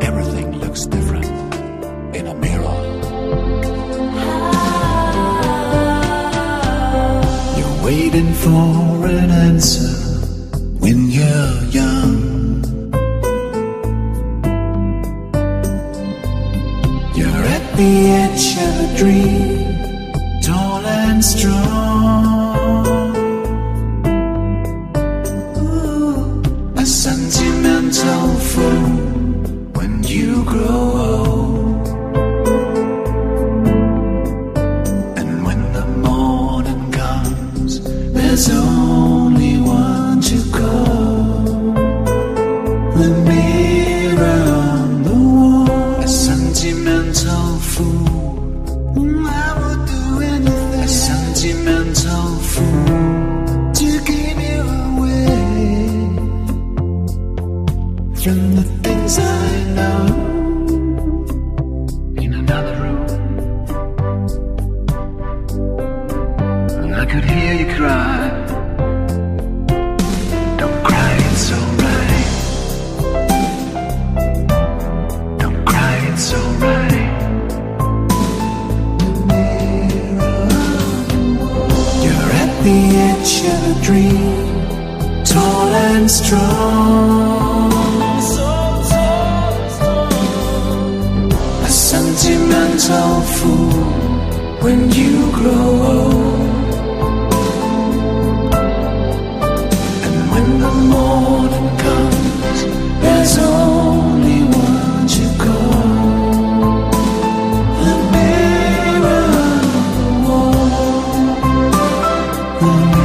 every thing looks different انٹ inform answer ان ایچ جان سٹر چند من سا فون cùng